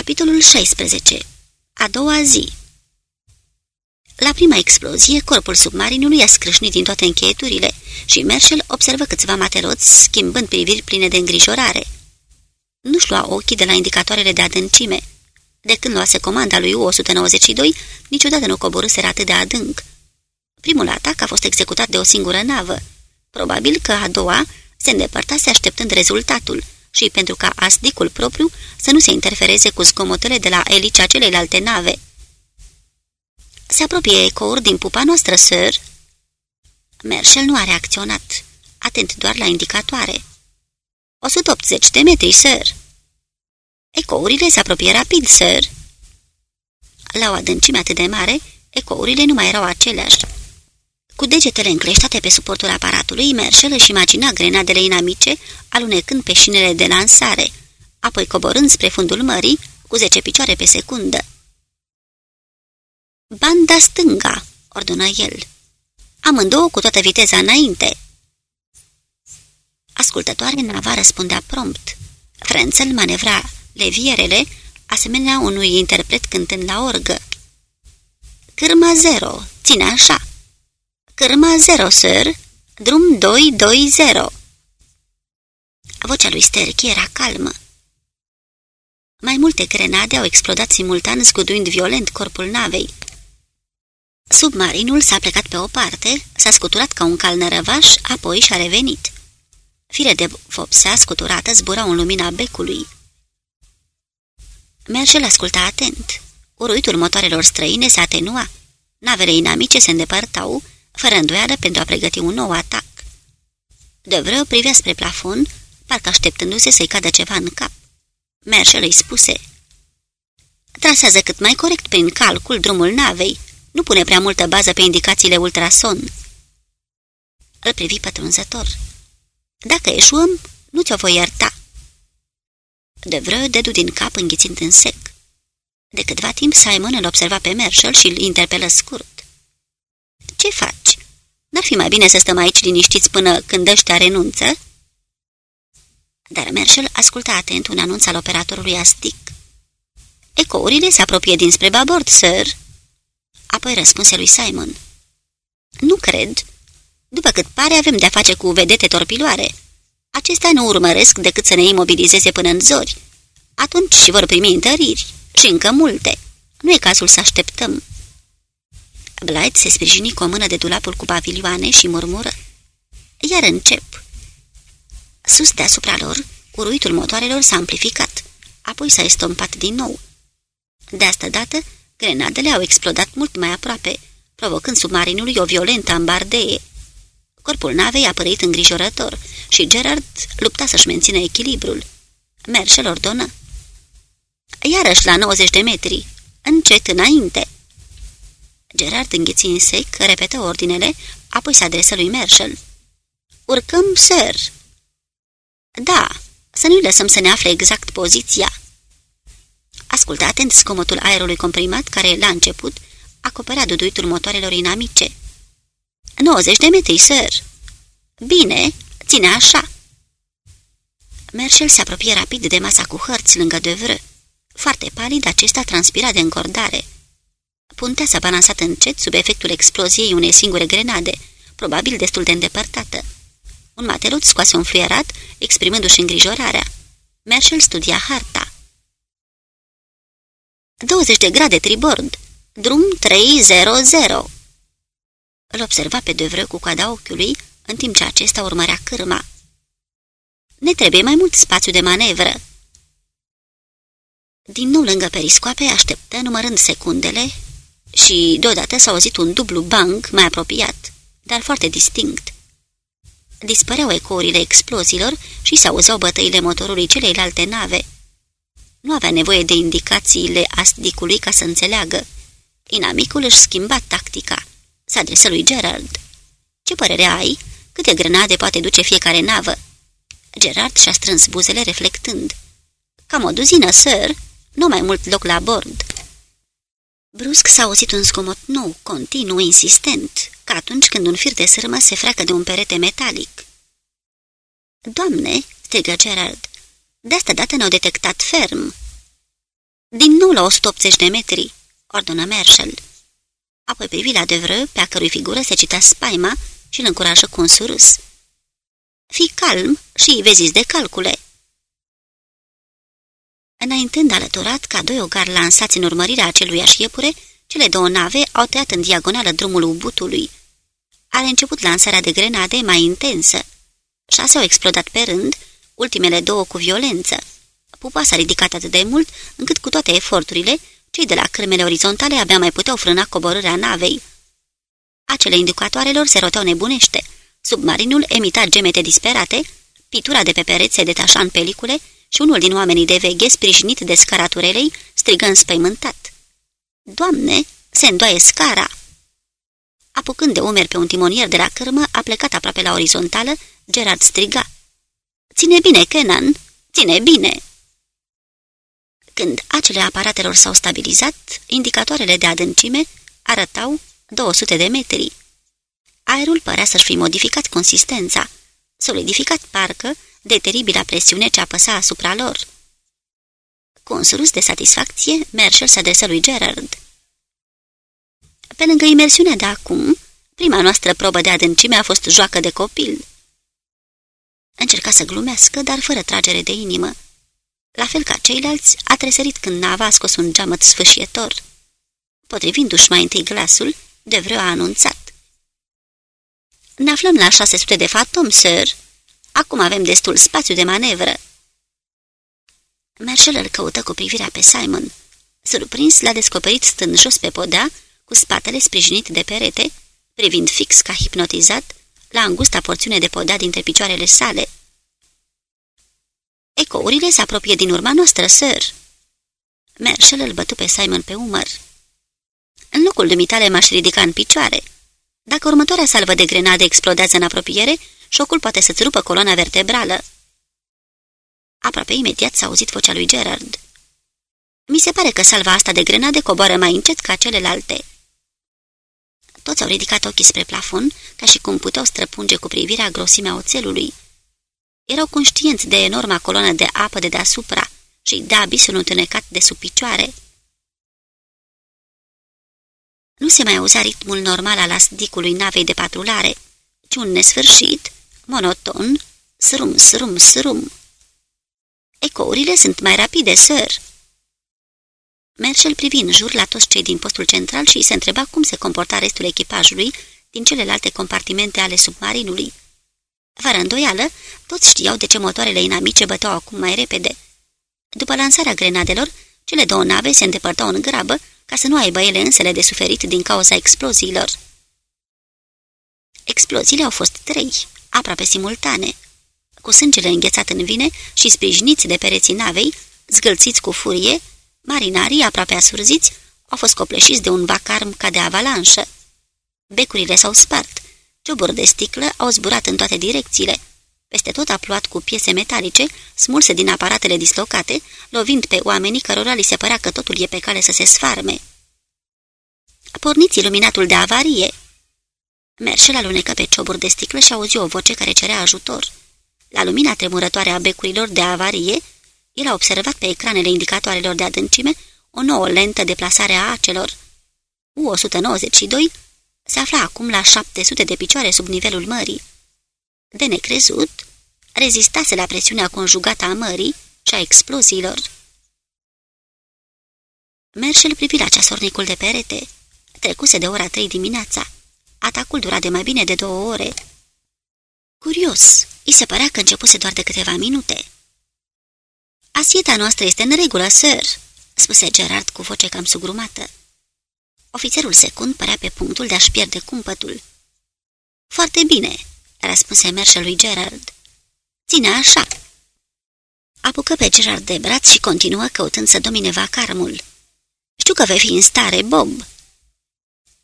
Capitolul 16. A doua zi La prima explozie, corpul submarinului a scrâșnit din toate încheieturile și Merșel observă câțiva materoți schimbând priviri pline de îngrijorare. Nu-și lua ochii de la indicatoarele de adâncime. De când luase comanda lui U-192, niciodată nu coborâseră atât de adânc. Primul atac a fost executat de o singură navă. Probabil că a doua se îndepărtase așteptând rezultatul – și pentru ca asdicul propriu să nu se interfereze cu zgomotele de la elicea celelalte nave. Se apropie ecouri din pupa noastră, sir. Merșel nu a reacționat, atent doar la indicatoare. 180 de metri, sir. Ecourile se apropie rapid, sir. La o adâncime atât de mare, ecourile nu mai erau aceleași. Cu degetele încleștate pe suportul aparatului, Merșel își imagina grenadele inamice alunecând pe șinele de lansare, apoi coborând spre fundul mării cu zece picioare pe secundă. Banda stânga!" ordonă el. Amândouă cu toată viteza înainte. Ascultătoare nava răspundea prompt. Frențel manevra levierele, asemenea unui interpret cântând la orgă. Cârma zero, ține așa! Cârma zero, sir, drum 220. Vocea lui Sterchi era calmă. Mai multe grenade au explodat simultan, zguduind violent corpul navei. Submarinul s-a plecat pe o parte, s-a scuturat ca un cal nărăvaș, apoi și-a revenit. Fire de vopsea scuturată zburau în lumina becului. Mergel asculta atent. Uruitul motoarelor străine se atenua. Navele inamice se îndepărtau, fără îndoială pentru a pregăti un nou atac. De vreo privea spre plafon, parcă așteptându-se să-i cadă ceva în cap. Merșel îi spuse, Trasează cât mai corect prin calcul drumul navei, nu pune prea multă bază pe indicațiile ultrason. Îl privi pătrunzător. Dacă eșuăm, nu ți-o voi ierta. De vreo dedu din cap înghițind în sec. De câtva timp Simon îl observa pe Marshall și îl interpelă scurt. Ce faci? N-ar fi mai bine să stăm aici liniștiți până când ăștia renunță?" Dar Marshall asculta atent un anunț al operatorului Astic. Ecourile se apropie dinspre babord, sir." Apoi răspunse lui Simon. Nu cred. După cât pare, avem de-a face cu vedete torpiloare. Acestea nu urmăresc decât să ne imobilizeze până în zori. Atunci vor primi întăriri și încă multe. Nu e cazul să așteptăm." Blight se sprijini cu o mână de dulapul cu pavilioane și murmură. Iar încep. Sus deasupra lor, uruitul motoarelor s-a amplificat, apoi s-a estompat din nou. De asta dată, grenadele au explodat mult mai aproape, provocând submarinului o violentă ambardee. Corpul navei a părăit îngrijorător și Gerard lupta să-și mențină echilibrul. Merșel ordonă. Iarăși la 90 de metri, încet înainte. Gerard înghiți în sec, repetă ordinele, apoi se adresă lui Marshall. Urcăm, sir." Da, să nu-i lăsăm să ne afle exact poziția." Ascultă atent scomotul aerului comprimat care, la început, acoperea duduitul motoarelor inamice. 90 de metri, sir." Bine, ține așa." Marshall se apropie rapid de masa cu hărți lângă Devră. Foarte palid, acesta transpira de încordare. Puntea s-a balansat încet sub efectul exploziei unei singure grenade, probabil destul de îndepărtată. Un materot scoase un fluierat, exprimându-și îngrijorarea. Marshall studia harta. 20 de grade tribord. Drum 300. Îl observa pe Devreux cu coada ochiului, în timp ce acesta urmărea cârma. Ne trebuie mai mult spațiu de manevră. Din nou lângă periscoape așteptă, numărând secundele, și deodată s-a auzit un dublu bang mai apropiat, dar foarte distinct. Dispăreau ecourile exploziilor și se auzeau bătăile motorului celeilalte nave. Nu avea nevoie de indicațiile asdicului ca să înțeleagă. Inamicul își schimba tactica. S-a adresă lui Gerard. Ce părere ai? Câte grenade poate duce fiecare navă?" Gerard și-a strâns buzele reflectând. Cam o duzină, sir, nu mai mult loc la bord." Brusc s-a auzit un zgomot nou, continuu, insistent, ca atunci când un fir de sârmă se freacă de un perete metalic. Doamne!" strigă Gerald. De asta dată ne-au detectat ferm." Din nou la 180 de metri, ordonă Marshall. Apoi privi la Devreux, pe a cărui figură se cita spaima și îl încurajă cu un surâs. Fii calm și vezi de calcule. Înaintând alăturat ca doi ogari lansați în urmărirea aceluiași iepure, cele două nave au tăiat în diagonală drumul ubutului. Are început lansarea de grenade mai intensă. Șase au explodat pe rând, ultimele două cu violență. Pupa s-a ridicat atât de mult, încât cu toate eforturile, cei de la cremele orizontale abia mai puteau frâna coborârea navei. Acele indicatoarelor se roteau nebunește. Submarinul emita gemete disperate, pitura de pe pereți se detașa în pelicule și unul din oamenii de veghe, sprijinit de scara turelei, strigă înspăimântat. Doamne, se îndoaie scara!" Apucând de umeri pe un timonier de la cârmă, a plecat aproape la orizontală, Gerard striga. Ține bine, Kenan! Ține bine!" Când acele aparatelor s-au stabilizat, indicatoarele de adâncime arătau 200 de metri. Aerul părea să-și fi modificat consistența, solidificat parcă de teribila presiune ce apăsa asupra lor. Cu un surus de satisfacție, Marshall se adresă lui Gerard. Pe lângă imersiunea de acum, prima noastră probă de adâncime a fost joacă de copil. Încerca să glumească, dar fără tragere de inimă. La fel ca ceilalți, a tresărit când nava a scos un geamăt sfâșietor. Potrivindu-și mai întâi glasul, de vreo a anunțat. Ne aflăm la 600 de fatom, sir. Acum avem destul spațiu de manevră. Marshall îl căută cu privirea pe Simon. Surprins, l-a descoperit stând jos pe podea, cu spatele sprijinit de perete, privind fix ca hipnotizat la îngusta porțiune de podea dintre picioarele sale. Ecourile se apropie din urma noastră, sir. Marshall îl bătu pe Simon pe umăr. În locul dumitale m-aș ridica în picioare. Dacă următoarea salvă de grenade explodează în apropiere, șocul poate să-ți rupă coloana vertebrală. Aproape imediat s-a auzit vocea lui Gerard. Mi se pare că salva asta de grenade coboară mai încet ca celelalte. Toți au ridicat ochii spre plafon, ca și cum puteau străpunge cu privirea grosimea oțelului. Erau conștienți de enorma coloană de apă de deasupra și de abisul întunecat de sub picioare. Nu se mai auzea ritmul normal al asdicului navei de patrulare, ci un nesfârșit, monoton, srum, srum, srum. Ecourile sunt mai rapide, sir. Merșel privi în jur la toți cei din postul central și se întreba cum se comporta restul echipajului din celelalte compartimente ale submarinului. Fără îndoială, toți știau de ce motoarele inamice băteau acum mai repede. După lansarea grenadelor, cele două nave se îndepărtau în grabă ca să nu aibă ele însele de suferit din cauza exploziilor. Exploziile au fost trei, aproape simultane. Cu sângele înghețat în vine și sprijiniți de pereții navei, zgâlțiți cu furie, marinarii, aproape asurziți, au fost copleșiți de un vacarm ca de avalanșă. Becurile s-au spart, cioburi de sticlă au zburat în toate direcțiile. Peste tot a pluat cu piese metalice, smulse din aparatele dislocate, lovind pe oamenii cărora li se părea că totul e pe cale să se sfarme. Porniți iluminatul de avarie! Merșel alunecă pe cioburi de sticlă și auzi o voce care cerea ajutor. La lumina tremurătoare a becurilor de avarie, el a observat pe ecranele indicatoarelor de adâncime o nouă lentă deplasare a acelor. U-192 se afla acum la 700 de picioare sub nivelul mării. De necrezut, rezistase la presiunea conjugată a mării și a exploziilor. Merșel privi la ceasornicul de perete. Trecuse de ora trei dimineața. Atacul dura de mai bine de două ore. Curios, îi se părea că începuse doar de câteva minute. Asieta noastră este în regulă, sir," spuse Gerard cu voce cam sugrumată. Ofițerul secund părea pe punctul de a-și pierde cumpătul. Foarte bine," răspunse Merșel lui Gerard. Ține așa." Apucă pe Gerard de braț și continuă căutând să domine vacarmul. Știu că vei fi în stare, Bob."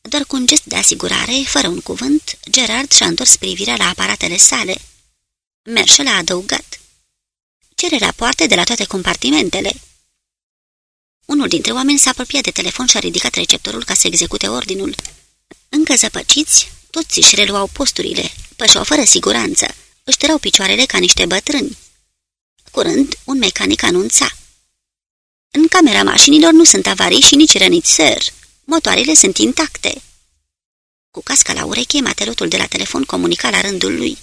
Doar cu un gest de asigurare, fără un cuvânt, Gerard și-a întors privirea la aparatele sale. Merșel a adăugat. Cere rapoarte de la toate compartimentele. Unul dintre oameni s-a apropiat de telefon și a ridicat receptorul ca să execute ordinul. Încă zăpăciți, toți își reluau posturile, pășeau fără siguranță, își tărau picioarele ca niște bătrâni. Curând, un mecanic anunța. În camera mașinilor nu sunt avarii și nici răniți, sir. Motoarele sunt intacte. Cu casca la ureche, matelotul de la telefon comunica la rândul lui.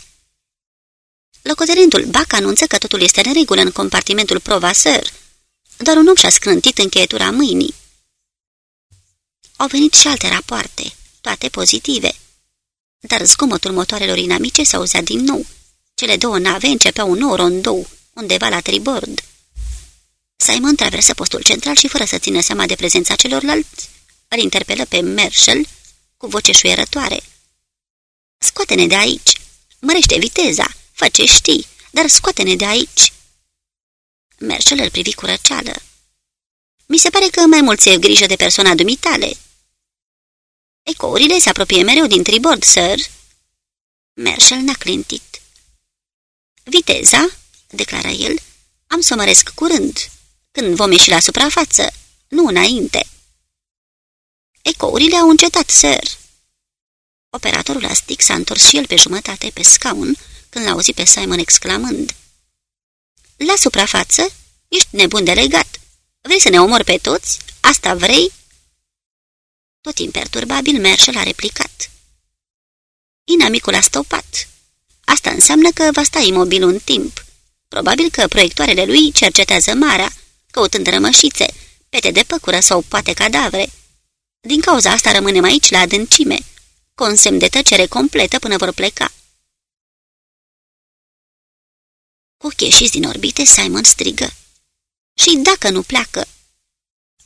Locotenentul Bac anunță că totul este în regulă în compartimentul Prova, sir. Doar un om și-a scrântit încheietura mâinii. Au venit și alte rapoarte, toate pozitive. Dar zgomotul motoarelor inamice s-a auzea din nou. Cele două nave începeau un nou rondou, undeva la tribord. Simon traversă postul central și, fără să țină seama de prezența celorlalți, îl interpelă pe Marshall cu voce șuierătoare. Scoate-ne de aici! Mărește viteza! Fă ce știi, dar scoate-ne de aici!" Marshall îl privi cu răceală. Mi se pare că mai mult ți grijă de persoana dumitale." Ecourile se apropie mereu din tribord, sir." Marshall n-a clintit. Viteza?" declara el. Am să măresc curând, când vom ieși la suprafață, nu înainte." Ecourile au încetat, sir." Operatorul astic s-a întors și el pe jumătate pe scaun când l-a auzit pe Simon exclamând. La suprafață? Ești nebun de legat. Vrei să ne omori pe toți? Asta vrei?" Tot imperturbabil, Merșel a replicat. Inamicul a stopat. Asta înseamnă că va sta imobil un timp. Probabil că proiectoarele lui cercetează marea, căutând rămășițe, pete de păcură sau poate cadavre. Din cauza asta rămânem aici la adâncime, cu un semn de tăcere completă până vor pleca. Cu ochii din orbite, Simon strigă. Și dacă nu pleacă?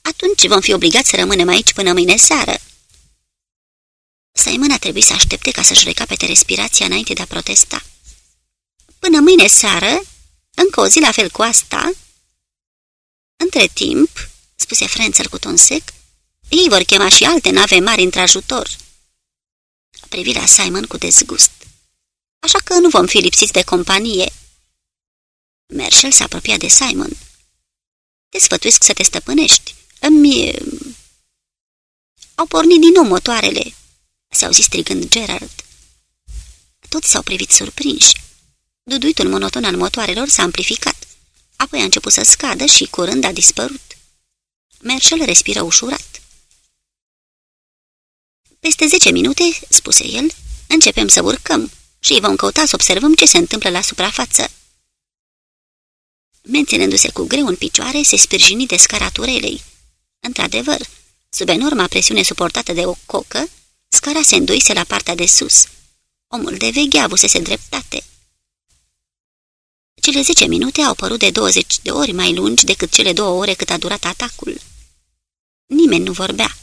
Atunci vom fi obligați să rămânem aici până mâine seară. Simon a trebuit să aștepte ca să-și recapete respirația înainte de a protesta. Până mâine seară? Încă o zi la fel cu asta? Între timp, spuse Frenzel cu ton sec, ei vor chema și alte nave mari într-ajutor. Privi la Simon cu dezgust. Așa că nu vom fi lipsiți de companie. Marshall s-a apropiat de Simon. Te sfătuiesc să te stăpânești. Îmi... Au pornit din nou motoarele, se auzi strigând Gerard. Toți s-au privit surprinși. Duduitul monoton al motoarelor s-a amplificat, apoi a început să scadă și curând a dispărut. Marshall respiră ușurat. Peste zece minute, spuse el, începem să urcăm și vom căuta să observăm ce se întâmplă la suprafață. Menținându-se cu greu în picioare, se sprijini de scara turelei. Într-adevăr, sub enorma presiune suportată de o cocă, scara se înduise la partea de sus. Omul de veche avusese dreptate. Cele zece minute au părut de 20 de ori mai lungi decât cele două ore cât a durat atacul. Nimeni nu vorbea.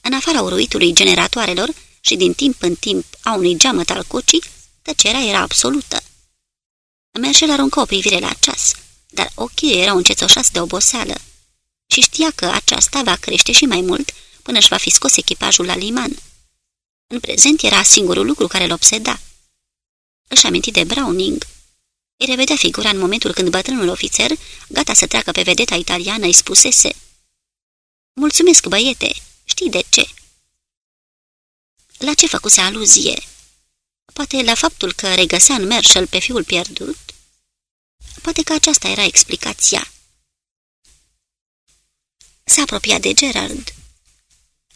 În afara uruitului generatoarelor și din timp în timp a unui geamăt al cocii, tăcerea era absolută. Merșel aruncă o privire la ceas dar ochii erau încețoșați de oboseală și știa că aceasta va crește și mai mult până își va fi scos echipajul la liman. În prezent era singurul lucru care îl obseda. Își aminti de Browning. Îi revedea figura în momentul când bătrânul ofițer, gata să treacă pe vedeta italiană, îi spusese Mulțumesc, băiete, știi de ce?" La ce făcuse aluzie? Poate la faptul că regăsea în Marshall pe fiul pierdut? Poate că aceasta era explicația. S-a apropiat de Gerard.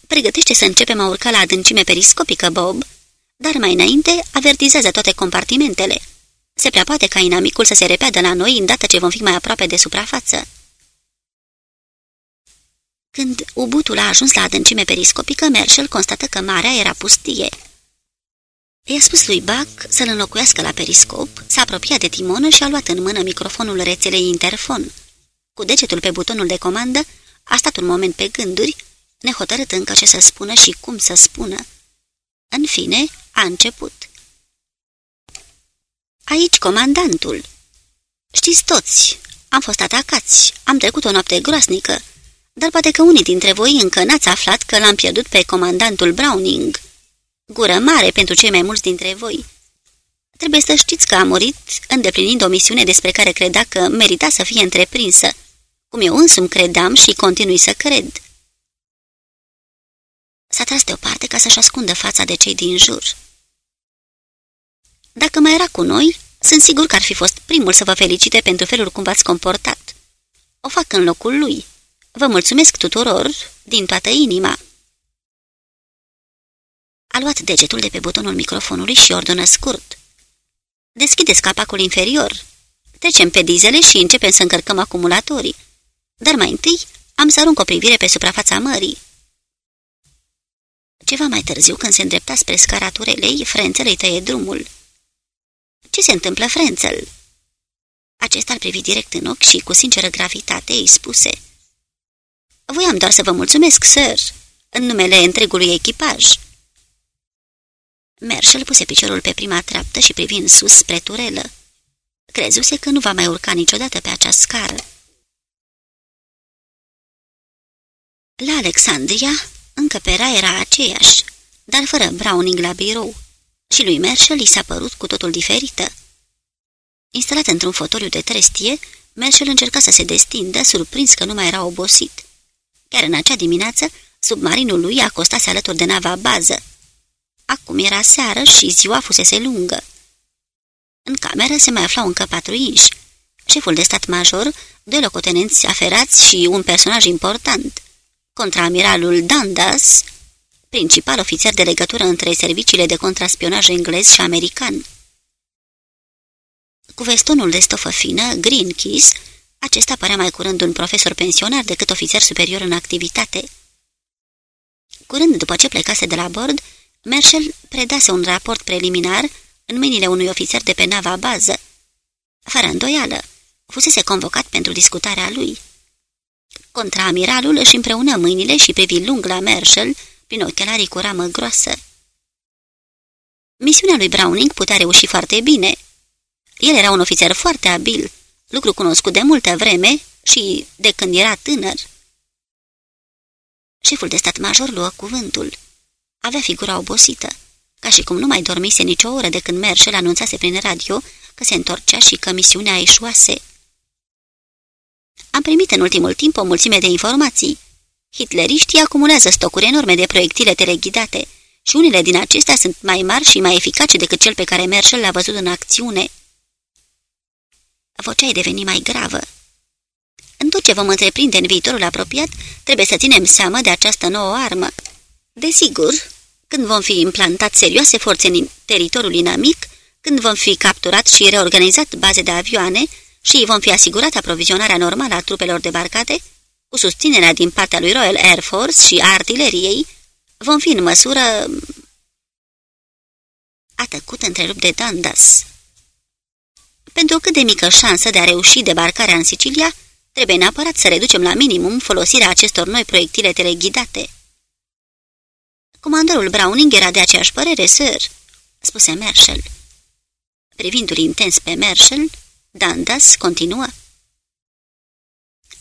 Pregătește să începem a urca la adâncime periscopică, Bob, dar mai înainte avertizează toate compartimentele. Se prea poate ca inamicul să se repeadă la noi îndată ce vom fi mai aproape de suprafață. Când ubutul a ajuns la adâncime periscopică, Marshall constată că marea era pustie. I-a spus lui Buck să-l înlocuiască la periscop, s-a apropiat de timonă și a luat în mână microfonul rețelei interfon. Cu degetul pe butonul de comandă, a stat un moment pe gânduri, nehotărât încă ce să spună și cum să spună. În fine, a început. Aici comandantul. Știți toți, am fost atacați, am trecut o noapte groasnică, dar poate că unii dintre voi încă n-ați aflat că l-am pierdut pe comandantul Browning gură mare pentru cei mai mulți dintre voi. Trebuie să știți că a murit îndeplinind o misiune despre care credea că merita să fie întreprinsă, cum eu însumi credeam și continui să cred. S-a tras deoparte ca să-și ascundă fața de cei din jur. Dacă mai era cu noi, sunt sigur că ar fi fost primul să vă felicite pentru felul cum v-ați comportat. O fac în locul lui. Vă mulțumesc tuturor, din toată inima. A luat degetul de pe butonul microfonului și ordonă scurt. Deschideți capacul inferior. Trecem pe dizele și începem să încărcăm acumulatorii. Dar mai întâi am să arunc o privire pe suprafața mării. Ceva mai târziu, când se îndrepta spre scara turelei, Frențel îi tăie drumul. Ce se întâmplă, Frențel?" Acesta îl privi direct în ochi și, cu sinceră gravitate, îi spuse Voiam doar să vă mulțumesc, sir, în numele întregului echipaj." Merșel puse piciorul pe prima treaptă și privind sus spre turelă. Crezuse că nu va mai urca niciodată pe acea scară. La Alexandria, încăperea era aceeași, dar fără Browning la birou, și lui Merșel i s-a părut cu totul diferită. Instalat într-un fotoliu de trestie, Merșel încerca să se destindă, surprins că nu mai era obosit. Chiar în acea dimineață, submarinul lui acostase alături de nava bază. Acum era seară și ziua fusese lungă. În cameră se mai aflau încă patru inși, șeful de stat major, doi locotenenți aferați și un personaj important, contraamiralul Dundas, principal ofițer de legătură între serviciile de contraspionaj englez și american. Cu vestonul de stofă fină, Green Keys, acesta părea mai curând un profesor pensionar decât ofițer superior în activitate. Curând după ce plecase de la bord, Merschel predase un raport preliminar în mâinile unui ofițer de pe nava bază. Fără îndoială, fusese convocat pentru discutarea lui. Contraamiralul își împreună mâinile și privi lung la Merschel prin ochelarii cu ramă groasă. Misiunea lui Browning putea reuși foarte bine. El era un ofițer foarte abil, lucru cunoscut de multă vreme și de când era tânăr. Șeful de stat major luă cuvântul. Avea figura obosită, ca și cum nu mai dormise nicio oră de când Merșel anunțase prin radio că se întorcea și că misiunea eșuase. Am primit în ultimul timp o mulțime de informații. Hitleriștii acumulează stocuri enorme de proiectile teleghidate și unele din acestea sunt mai mari și mai eficace decât cel pe care Merșel l-a văzut în acțiune. Vocea ei deveni mai gravă. În tot ce vom întreprinde în viitorul apropiat, trebuie să ținem seama de această nouă armă. Desigur, când vom fi implantat serioase forțe în teritoriul inamic, când vom fi capturat și reorganizat baze de avioane și vom fi asigurat aprovizionarea normală a trupelor debarcate, cu susținerea din partea lui Royal Air Force și a artileriei, vom fi în măsură... A tăcut întrerupt de Dundas. Pentru cât de mică șansă de a reuși debarcarea în Sicilia, trebuie neapărat să reducem la minimum folosirea acestor noi proiectile teleghidate. Comandorul Browning era de aceeași părere, sir," spuse Marshall. Privindu-l intens pe Marshall, Dundas continuă.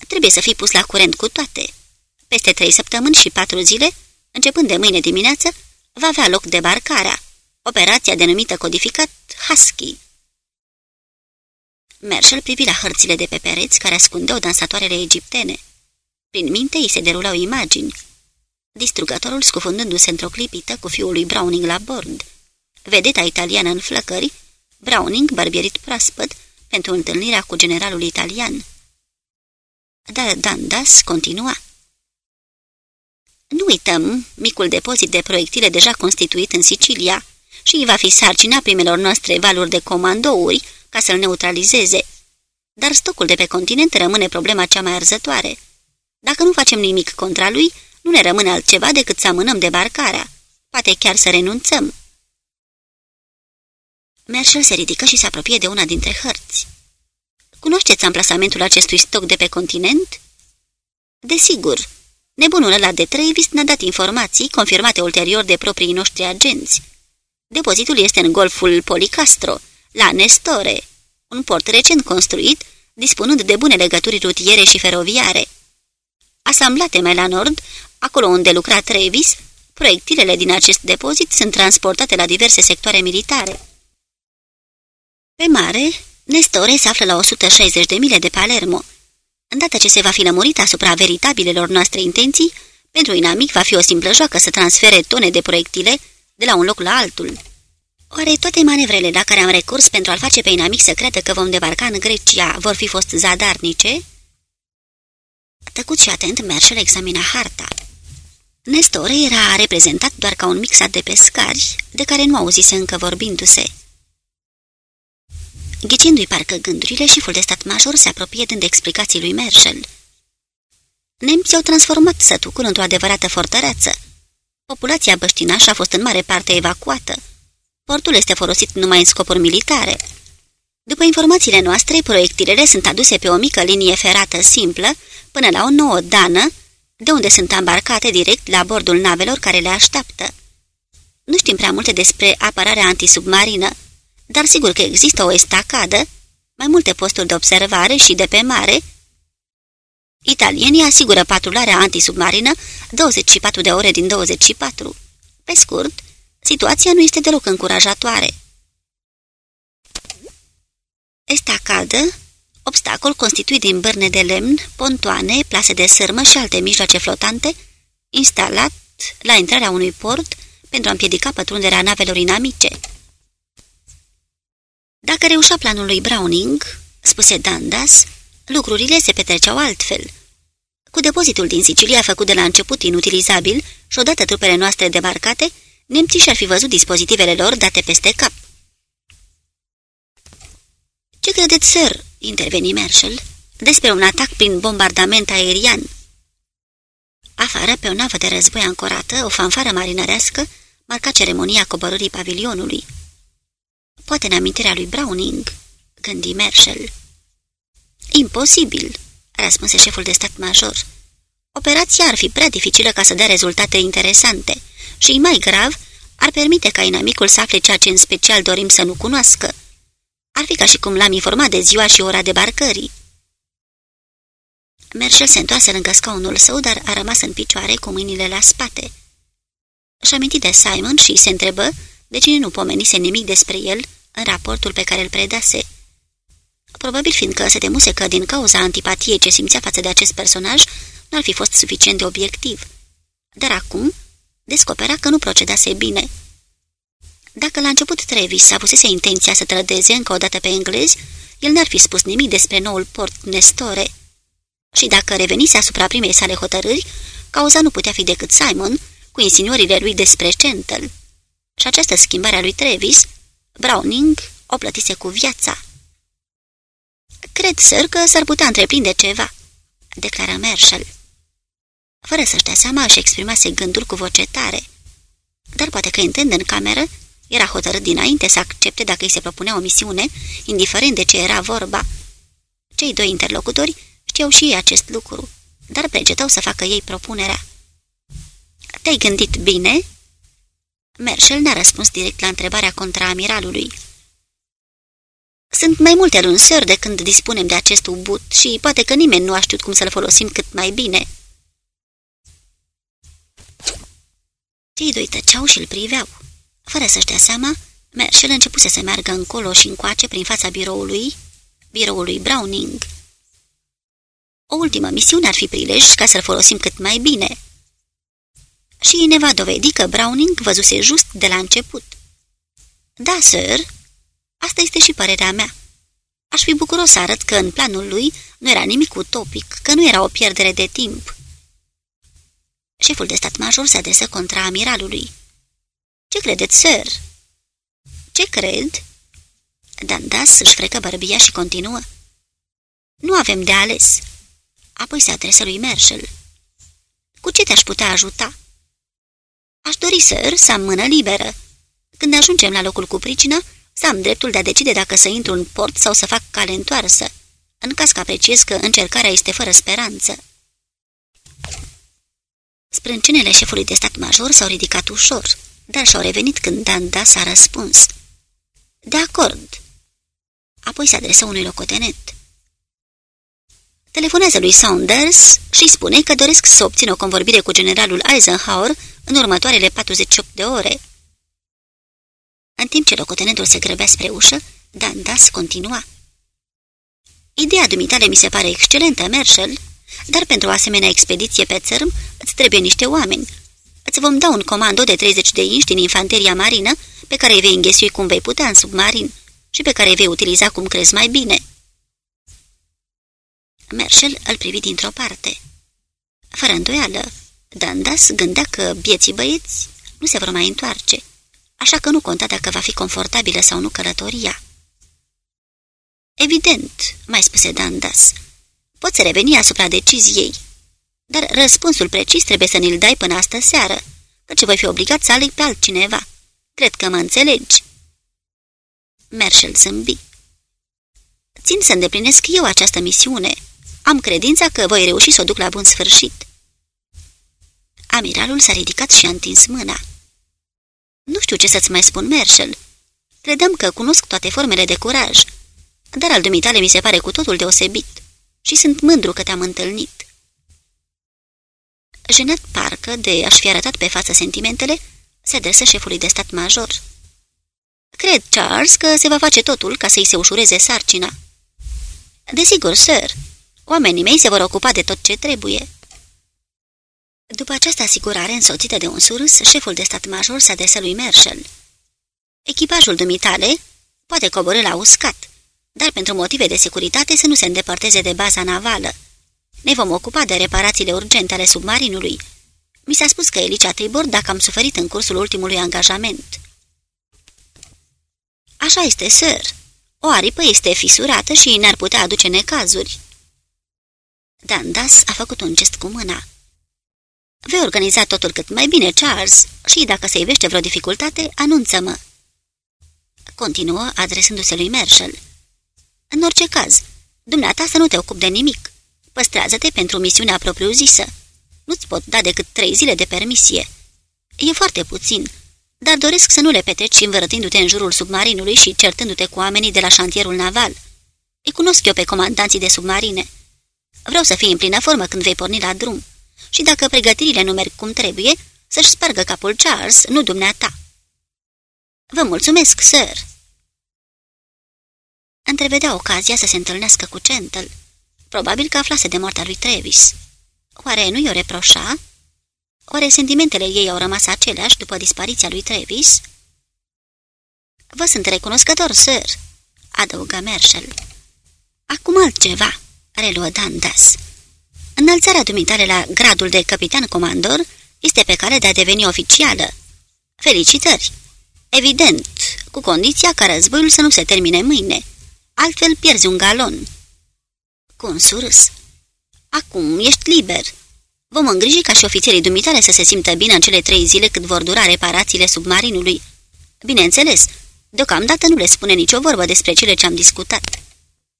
Trebuie să fii pus la curent cu toate. Peste trei săptămâni și patru zile, începând de mâine dimineață, va avea loc debarcarea, operația denumită codificat Husky. Marshall privi la hărțile de pe pereți care ascundeau dansatoarele egiptene. Prin minte îi se derulau imagini. Distrugătorul scufundându-se într-o clipită cu fiul lui Browning la bord. Vedeta italiană în flăcări, Browning barbierit proaspăt pentru întâlnirea cu generalul italian. Dar Dandas continua. Nu uităm micul depozit de proiectile deja constituit în Sicilia și va fi sarcina primelor noastre valuri de comandouri ca să-l neutralizeze. Dar stocul de pe continent rămâne problema cea mai arzătoare. Dacă nu facem nimic contra lui, nu ne rămâne altceva decât să amânăm debarcarea. Poate chiar să renunțăm. Merșel se ridică și se apropie de una dintre hărți. Cunoașteți amplasamentul acestui stoc de pe continent? Desigur. Nebunul ăla de Travis ne-a dat informații, confirmate ulterior de proprii noștri agenți. Depozitul este în golful Policastro, la Nestore, un port recent construit, dispunând de bune legături rutiere și feroviare. Asamblate mai la nord, acolo unde lucra Travis, proiectilele din acest depozit sunt transportate la diverse sectoare militare. Pe mare, Nestore se află la 160 de mile de Palermo. Îndată ce se va fi lămurit asupra veritabilelor noastre intenții, pentru inamic va fi o simplă joacă să transfere tone de proiectile de la un loc la altul. Oare toate manevrele la care am recurs pentru a-l face pe inamic să creadă că vom debarca în Grecia vor fi fost zadarnice? Tăcut și atent, Merșel examina harta. Nestore era reprezentat doar ca un mic sat de pescari, de care nu auzise încă vorbindu-se. Ghicindu-i parcă gândurile, șiful de stat major se apropie dând explicații lui Merșel. Nemții au transformat sătucul într-o adevărată fortăreață. Populația băștinașă a fost în mare parte evacuată. Portul este folosit numai în scopuri militare. După informațiile noastre, proiectilele sunt aduse pe o mică linie ferată simplă până la o nouă dană, de unde sunt ambarcate direct la bordul navelor care le așteaptă. Nu știm prea multe despre apărarea antisubmarină, dar sigur că există o estacadă, mai multe posturi de observare și de pe mare. Italienii asigură patrularea antisubmarină 24 de ore din 24. Pe scurt, situația nu este deloc încurajatoare. Estacadă, obstacol constituit din bărne de lemn, pontoane, plase de sârmă și alte mijloace flotante, instalat la intrarea unui port pentru a împiedica pătrunderea navelor inamice. Dacă reușea planul lui Browning, spuse Dandas, lucrurile se petreceau altfel. Cu depozitul din Sicilia făcut de la început inutilizabil și odată trupele noastre debarcate, nemții și-ar fi văzut dispozitivele lor date peste cap. Ce credeți, sir?" interveni Marshall, despre un atac prin bombardament aerian." Afară, pe o navă de război ancorată, o fanfară marinărească marca ceremonia coborârii pavilionului. Poate în amintirea lui Browning, gândi Marshall. Imposibil, răspunse șeful de stat major. Operația ar fi prea dificilă ca să dea rezultate interesante și, mai grav, ar permite ca inamicul să afle ceea ce în special dorim să nu cunoască. Ar fi ca și cum l-am informat de ziua și ora debarcării. Merșel se întoarse lângă scaunul său, dar a rămas în picioare cu mâinile la spate. Și aminti de Simon și se întrebă de cine nu pomenise nimic despre el în raportul pe care îl predase. Probabil fiindcă se temuse că, din cauza antipatiei ce simțea față de acest personaj, nu ar fi fost suficient de obiectiv. Dar acum descopera că nu procedase bine. Dacă la început Travis avusese intenția să trădeze încă o dată pe englezi, el n-ar fi spus nimic despre noul port Nestore. Și dacă revenise asupra primei sale hotărâri, cauza nu putea fi decât Simon, cu insinuările lui despre Centel. Și această schimbare a lui Travis, Browning o plătise cu viața. Cred, sir, că s-ar putea întreprinde ceva," declară Marshall. Fără să-și dea seama, își exprimase gândul cu voce tare. Dar poate că intend în cameră, era hotărât dinainte să accepte dacă îi se propunea o misiune, indiferent de ce era vorba. Cei doi interlocutori știau și ei acest lucru, dar pregetau să facă ei propunerea. Te-ai gândit bine?" Marshall n-a răspuns direct la întrebarea contraamiralului. Sunt mai multe luni săr de când dispunem de acest ubut și poate că nimeni nu a știut cum să-l folosim cât mai bine." Cei doi tăceau și îl priveau. Fără să-și dea seama, Marshall începuse să meargă încolo și încoace prin fața biroului, biroului Browning. O ultimă misiune ar fi prilej ca să-l folosim cât mai bine. Și ne va dovedi că Browning văzuse just de la început. Da, sir, asta este și părerea mea. Aș fi bucuros să arăt că în planul lui nu era nimic utopic, că nu era o pierdere de timp. Șeful de stat major se adresă contra amiralului. Ce credeți, sir?" Ce cred?" Dandas își frecă bărbia și continuă. Nu avem de ales." Apoi se adresă lui Marshall. Cu ce te-aș putea ajuta?" Aș dori, sir, să am mână liberă. Când ajungem la locul cu pricină, să am dreptul de a decide dacă să intru în port sau să fac cale întoarsă, în caz că apreciez că încercarea este fără speranță." Sprâncenele șefului de stat major s-au ridicat ușor dar și-au revenit când Danda s-a răspuns. De acord. Apoi se adresă unui locotenent. Telefonează lui Saunders și spune că doresc să obțină o convorbire cu generalul Eisenhower în următoarele 48 de ore. În timp ce locotenentul se grăbea spre ușă, Dandas continua. Ideea dumitale mi se pare excelentă, Marshall, dar pentru o asemenea expediție pe țărm îți trebuie niște oameni, Îți vom da un comando de 30 de inși din infanteria marină, pe care îi vei înghesui cum vei putea în submarin și pe care îi vei utiliza cum crezi mai bine. Marshall îl privi dintr-o parte. Fără îndoială, Dandas gândea că bieții băieți nu se vor mai întoarce, așa că nu conta dacă va fi confortabilă sau nu călătoria. Evident, mai spuse Dandas, poți reveni asupra deciziei, dar răspunsul precis trebuie să ne-l dai până astă seară, căci voi fi obligat să aleg pe altcineva. Cred că mă înțelegi. Merșel zâmbi. Țin să îndeplinesc eu această misiune. Am credința că voi reuși să o duc la bun sfârșit. Amiralul s-a ridicat și a întins mâna. Nu știu ce să-ți mai spun, Merșel. Credem că cunosc toate formele de curaj, dar al dumitale mi se pare cu totul deosebit și sunt mândru că te-am întâlnit. Jenat parcă, de a-și fi arătat pe față sentimentele, se adresă șefului de stat major. Cred, Charles, că se va face totul ca să-i se ușureze sarcina. Desigur, sir. Oamenii mei se vor ocupa de tot ce trebuie. După această asigurare însoțită de un surâs, șeful de stat major s-a adresat lui Marshall. Echipajul dumitale poate coborâ la uscat, dar pentru motive de securitate să nu se îndepărteze de baza navală. Ne vom ocupa de reparațiile urgente ale submarinului. Mi s-a spus că Elicia Tribor dacă am suferit în cursul ultimului angajament. Așa este, sir. O aripă este fisurată și ne-ar putea aduce necazuri. Dandas a făcut un gest cu mâna. Vei organiza totul cât mai bine, Charles, și dacă se ivește vreo dificultate, anunță-mă. Continuă adresându-se lui Marshall. În orice caz, dumneata să nu te ocupi de nimic. Păstrează-te pentru misiunea propriu-zisă. Nu-ți pot da decât trei zile de permisie. E foarte puțin, dar doresc să nu le petreci învărătindu-te în jurul submarinului și certându-te cu oamenii de la șantierul naval. Îi cunosc eu pe comandanții de submarine. Vreau să fii în plină formă când vei porni la drum și dacă pregătirile nu merg cum trebuie, să-și spargă capul Charles, nu dumneata. Vă mulțumesc, sir. Întrevedea ocazia să se întâlnească cu Centel. Probabil că aflase de moartea lui Travis. Oare nu i-o reproșa? Oare sentimentele ei au rămas aceleași după dispariția lui Travis? Vă sunt recunoscător, sir, adăugă Marshall. Acum altceva, reluă Dandas. Înălțarea dumitare la gradul de capitan comandor este pe care de a deveni oficială. Felicitări! Evident, cu condiția ca războiul să nu se termine mâine, altfel pierzi un galon. Cu un surâs. Acum ești liber. Vom îngriji ca și ofițerii dumitare să se simtă bine în cele trei zile cât vor dura reparațiile submarinului. Bineînțeles, deocamdată nu le spune nicio vorbă despre cele ce am discutat.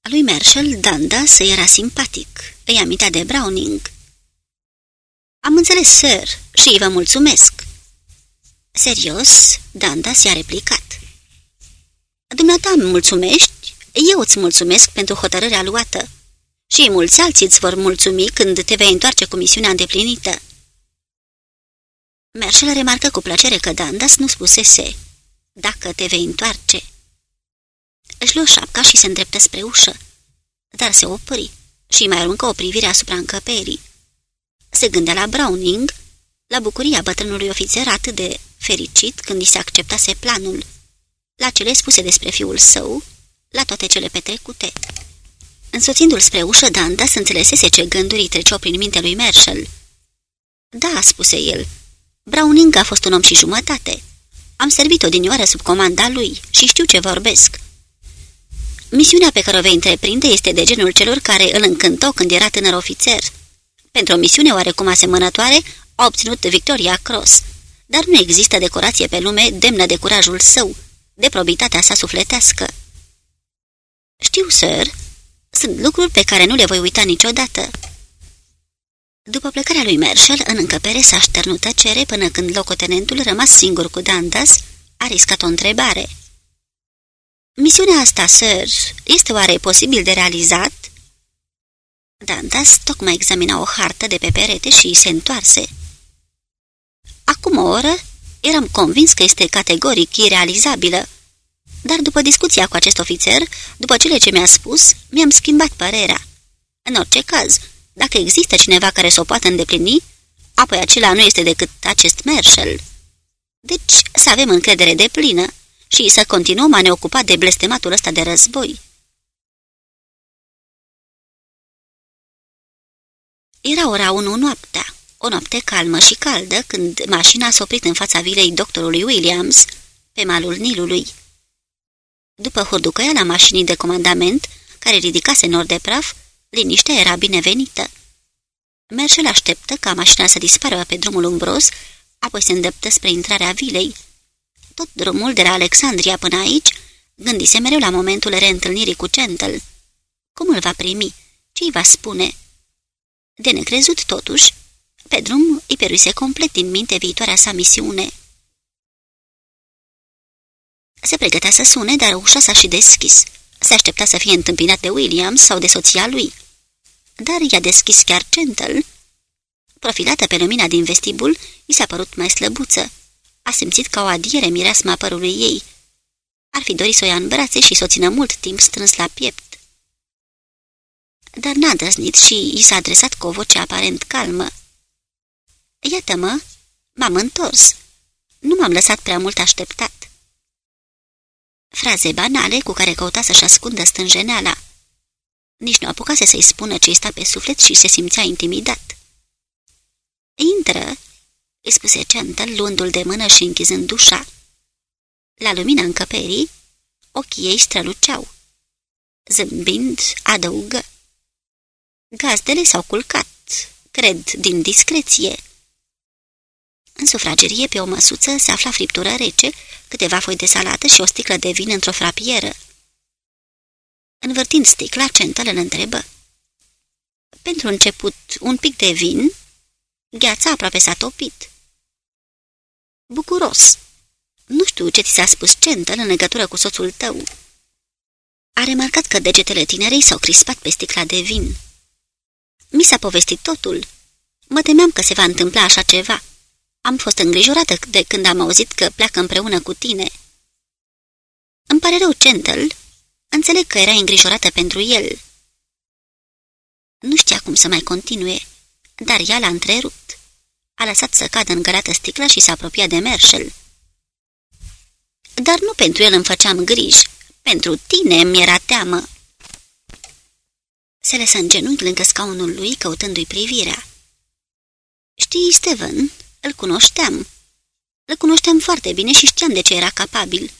Lui Marshall, Danda se era simpatic. Îi amintea de Browning. Am înțeles, sir, și vă mulțumesc. Serios, Danda s-a replicat. Dumneata îmi mulțumești? Eu îți mulțumesc pentru hotărârea luată. Și mulți alții îți vor mulțumi când te vei întoarce cu misiunea îndeplinită. Merșel remarcă cu plăcere că Dandas nu spusese, dacă te vei întoarce. Își luă șapca și se îndreptă spre ușă, dar se opri și mai aruncă o privire asupra încăperii. Se gândea la Browning, la bucuria bătrânului ofițer atât de fericit când i se acceptase planul, la cele spuse despre fiul său, la toate cele petrecute. Însoțindu-l spre ușă, Danda să înțelesese ce gânduri treceau prin mintea lui Marshall. Da, spuse el, Browning a fost un om și jumătate. Am servit odinioară sub comanda lui și știu ce vorbesc. Misiunea pe care o vei întreprinde este de genul celor care îl încântau când era tânăr ofițer. Pentru o misiune oarecum asemănătoare, a obținut Victoria Cross, dar nu există decorație pe lume demnă de curajul său, de probitatea sa sufletească. Știu, sir, sunt lucruri pe care nu le voi uita niciodată. După plecarea lui Marshall, în încăpere s-a șternut tăcere până când locotenentul, rămas singur cu Dandas, a riscat o întrebare. Misiunea asta, sir, este oare posibil de realizat?" Dandas tocmai examina o hartă de pe perete și se întoarse. Acum o oră eram convins că este categoric irealizabilă, dar după discuția cu acest ofițer, după cele ce mi-a spus, mi-am schimbat părerea. În orice caz, dacă există cineva care să o poată îndeplini, apoi acela nu este decât acest Marshall. Deci să avem încredere de plină și să continuăm a ne ocupa de blestematul ăsta de război. Era ora unu noaptea, o noapte calmă și caldă, când mașina s-a oprit în fața vilei doctorului Williams, pe malul Nilului. După hurducăiala mașinii de comandament, care ridicase nor de praf, liniștea era binevenită. Merșel așteptă ca mașina să dispară pe drumul umbros, apoi se îndreptă spre intrarea vilei. Tot drumul de la Alexandria până aici, gândise mereu la momentul reîntâlnirii cu Centel. Cum îl va primi? Ce îi va spune? De necrezut, totuși, pe drum îi peruise complet din minte viitoarea sa misiune. Se pregătea să sune, dar ușa s-a și deschis. Se aștepta să fie întâmpinat de William sau de soția lui. Dar i-a deschis chiar Centel. Profilată pe lumina din vestibul, i s-a părut mai slăbuță. A simțit ca o adiere mireasma părului ei. Ar fi dorit să o ia în brațe și să o țină mult timp strâns la piept. Dar n-a drăznit și i s-a adresat cu o voce aparent calmă. Iată-mă, m-am întors. Nu m-am lăsat prea mult așteptat. Fraze banale cu care căuta să-și ascundă stânjeneala. Nici nu apucase să-i spună ce sta pe suflet și se simțea intimidat. Intră, îi spuse Centel, luându-l de mână și închizând ușa. La lumina încăperii, ochii ei străluceau. Zâmbind, adăugă. Gazdele s-au culcat, cred, din discreție. În sufragerie, pe o măsuță, se afla friptură rece, câteva foi de salată și o sticlă de vin într-o frapieră. Învârtind sticla, Centel îl întrebă. Pentru început, un pic de vin? Gheața aproape s-a topit. Bucuros. Nu știu ce ți s-a spus Centel în legătură cu soțul tău. A remarcat că degetele tinerei s-au crispat pe sticla de vin. Mi s-a povestit totul. Mă temeam că se va întâmpla așa ceva. Am fost îngrijorată de când am auzit că pleacă împreună cu tine. Îmi pare rău, Centel. Înțeleg că era îngrijorată pentru el. Nu știa cum să mai continue, dar ea l-a întrerupt. A lăsat să cadă în gărată sticla și s-a apropiat de Merșel. Dar nu pentru el îmi făceam griji. Pentru tine mi-era teamă. Se lăsă în genunchi lângă scaunul lui, căutându-i privirea. Știi, Steven, îl cunoșteam. Îl cunoșteam foarte bine și știam de ce era capabil.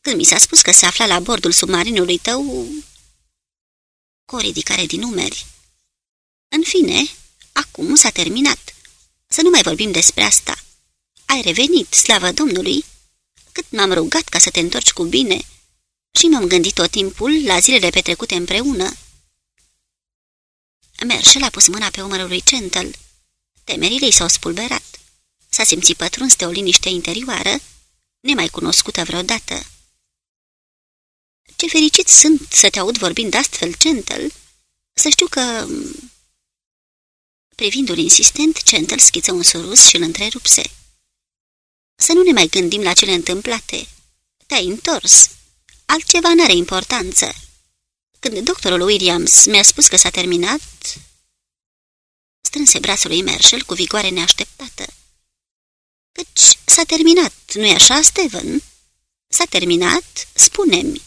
Când mi s-a spus că se afla la bordul submarinului tău... Cu o ridicare din numeri. În fine, acum s-a terminat. Să nu mai vorbim despre asta. Ai revenit, slavă Domnului. Cât m-am rugat ca să te întorci cu bine și m-am gândit tot timpul la zilele petrecute împreună. Merșel a pus mâna pe umărul lui Centel. Temerile i s-au spulberat. S-a simțit pătruns de o liniște interioară, nemai cunoscută vreodată. Ce fericit sunt să te aud vorbind astfel, Centel. Să știu că... Privindu-l insistent, Centel schiță un surus și îl întrerupse. Să nu ne mai gândim la cele întâmplate. Te-ai întors. Altceva n-are importanță. Când doctorul Williams mi-a spus că s-a terminat... Strânse brațul lui Marshall cu vigoare neașteptată. Căci s-a terminat, nu-i așa, Steven? S-a terminat? Spune-mi.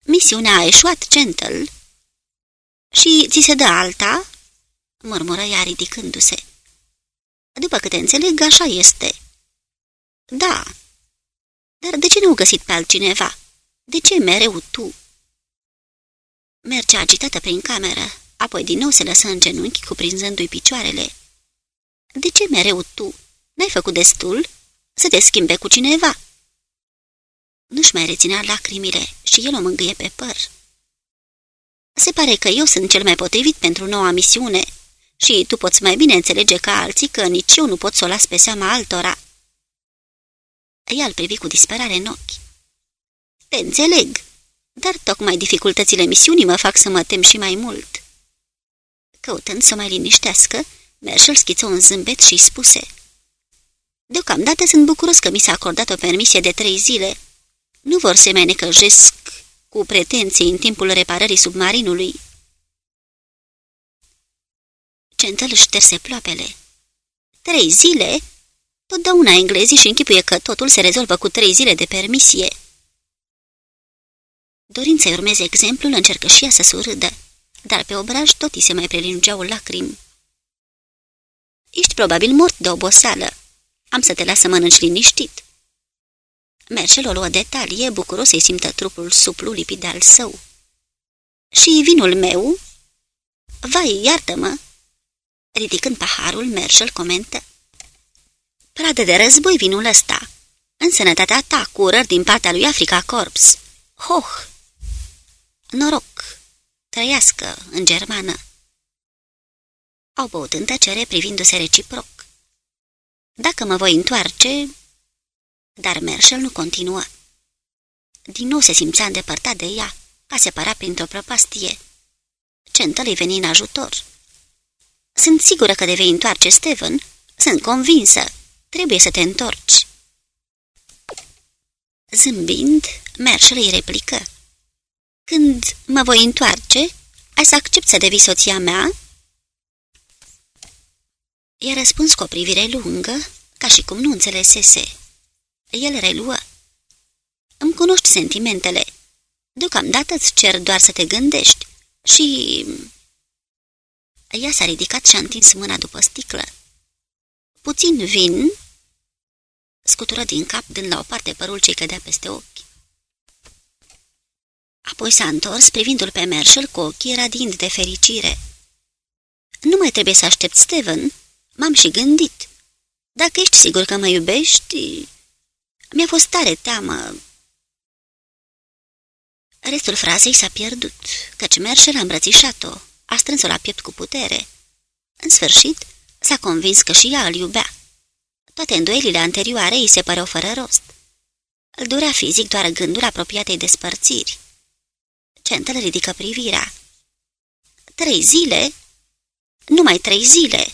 Misiunea a eșuat, Gentle. Și ți se dă alta? Murmură ea ridicându-se. După câte înțeleg, așa este. Da. Dar de ce nu-au găsit pe altcineva? De ce mereu tu? Merge agitată prin cameră, apoi din nou se lăsă în genunchi, cuprinzându-i picioarele. De ce mereu tu? N-ai făcut destul? Să te schimbe cu cineva?" Nu-și mai reținea lacrimile și el o mângâie pe păr. Se pare că eu sunt cel mai potrivit pentru noua misiune și tu poți mai bine înțelege ca alții că nici eu nu pot să o las pe seama altora." Ea îl privi cu disperare în ochi. Te înțeleg, dar tocmai dificultățile misiunii mă fac să mă tem și mai mult." Căutând să o mai liniștească, Merșel schiță un zâmbet și spuse Deocamdată sunt bucuros că mi s-a acordat o permisie de trei zile. Nu vor să mai necăjesc cu pretenții în timpul reparării submarinului. Centel își șterse ploapele. Trei zile? Totdeauna englezii și închipuie că totul se rezolvă cu trei zile de permisie. Dorind să-i urmeze exemplul, încercă și ea să surâdă. dar pe obraj tot îi se mai prelungeau lacrimi. Ești probabil mort de oboseală. Am să te las să mănânci liniștit." Merșel o luă detalie, bucuros să-i simtă trupul suplu lipit de al său. Și vinul meu?" Vai, iartă-mă!" Ridicând paharul, Merșel comentă. Pradă de război vinul ăsta. În sănătatea ta, cu urări din partea lui Africa Corps. Hoh! Noroc! Trăiască, în germană. Au băut în tăcere privindu-se reciproc. Dacă mă voi întoarce... Dar Merșel nu continuă. Din nou se simțea îndepărtat de ea, a separat printr-o prăpastie. Centăl îi veni în ajutor. Sunt sigură că te vei întoarce, Steven. Sunt convinsă. Trebuie să te întorci. Zâmbind, Merșel îi replică. Când mă voi întoarce, ai să accept să devii soția mea?" I-a răspuns cu o privire lungă, ca și cum nu înțelesese. El reluă. Îmi cunoști sentimentele. Deocamdată îți cer doar să te gândești și... Ea s-a ridicat și a întins mâna după sticlă. Puțin vin? Scutură din cap, dând la o parte părul ce cădea peste ochi. Apoi s-a întors, privindu-l pe Marshall cu ochii radind de fericire. Nu mai trebuie să aștept, Steven. M-am și gândit. Dacă ești sigur că mă iubești... Mi-a fost tare teamă. Restul frazei s-a pierdut, căci Marshall a îmbrățișat-o, a strâns-o la piept cu putere. În sfârșit, s-a convins că și ea îl iubea. Toate îndoielile anterioare îi se păreau fără rost. Îl durea fizic doar gândul apropiatei despărțiri. Centel ridică privirea. Trei zile? Numai trei zile.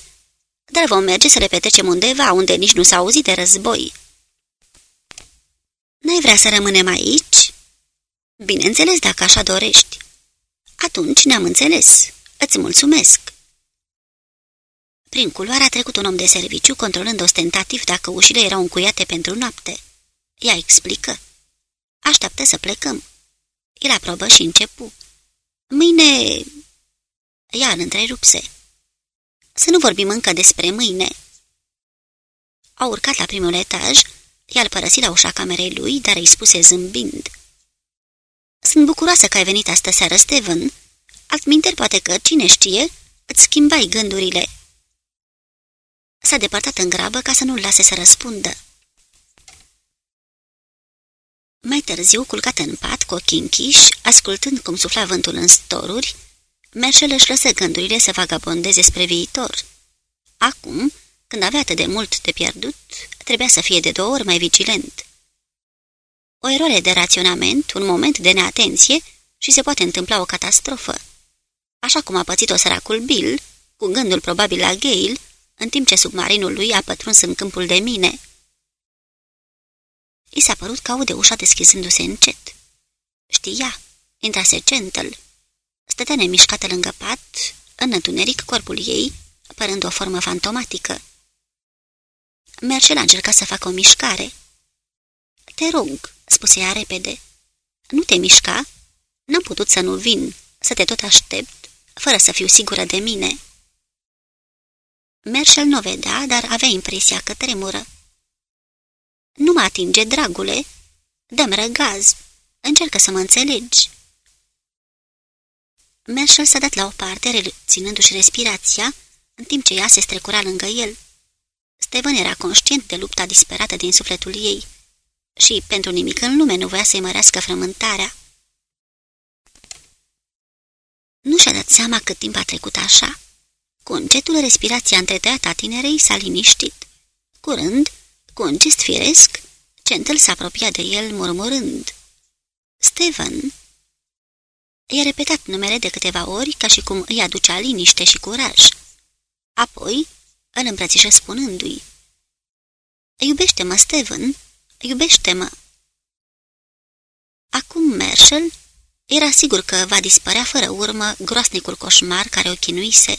Dar vom merge să le petrecem undeva unde nici nu s-a auzit de război. N-ai vrea să rămânem aici? Bineînțeles, dacă așa dorești. Atunci ne-am înțeles. Îți mulțumesc. Prin culoare a trecut un om de serviciu, controlând ostentativ dacă ușile erau încuiate pentru noapte. Ea explică. Așteaptă să plecăm. El aprobă și începu. Mâine... Ea îl întrerupse. Să nu vorbim încă despre mâine. Au urcat la primul etaj, ea îl părăsi la ușa camerei lui, dar îi spuse zâmbind. Sunt bucuroasă că ai venit astă seară, Steven. Altminteri poate că, cine știe, îți schimbai gândurile. S-a depărtat în grabă ca să nu-l lase să răspundă. Mai târziu, culcat în pat, cu ochii închiși, ascultând cum sufla vântul în storuri, Merșel își lăsă gândurile să vagabondeze spre viitor. Acum, când avea atât de mult de pierdut, trebuia să fie de două ori mai vigilent. O eroare de raționament, un moment de neatenție și se poate întâmpla o catastrofă. Așa cum a pățit-o săracul Bill, cu gândul probabil la Gale, în timp ce submarinul lui a pătruns în câmpul de mine. I s-a părut că aude ușa deschizându-se încet. Știa, intrase Gentle. Stătea nemișcată lângă pat, în întuneric corpul ei, părând o formă fantomatică. Mercel a încercat să facă o mișcare. Te rog, spuse ea repede. Nu te mișca? N-am putut să nu vin, să te tot aștept, fără să fiu sigură de mine. Merșel nu vedea, dar avea impresia că tremură. Nu mă atinge, dragule. Dăm răgaz. Încercă să mă înțelegi. Merșel s-a dat la o parte, reținându-și respirația, în timp ce ea se strecura lângă el. Steven era conștient de lupta disperată din sufletul ei și, pentru nimic în lume, nu voia să-i mărească frământarea. Nu și-a dat seama cât timp a trecut așa. Cu încetul, respirația întretăiată a tinerei s-a liniștit. Curând, cu un gest firesc, Centel s-a apropiat de el murmurând. Steven! I-a repetat numele de câteva ori, ca și cum îi aducea liniște și curaj. Apoi îl îmbrățișă spunându-i. Iubește-mă, Steven, iubește-mă. Acum Marshall era sigur că va dispărea fără urmă groasnicul coșmar care o chinuise.